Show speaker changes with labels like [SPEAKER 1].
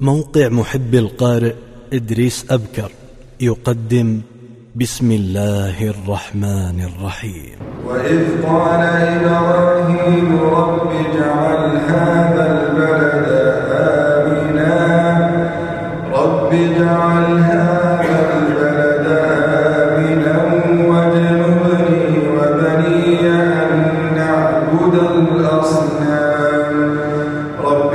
[SPEAKER 1] موقع محب القارئ إدريس أبكر يقدم بسم الله الرحمن الرحيم.
[SPEAKER 2] وإذ قال إبراهيم رب اجعل هذا البلد آمنا رب اجعل هذا البلد آمنا واجنبني وبني أن نعبد الأصنام رب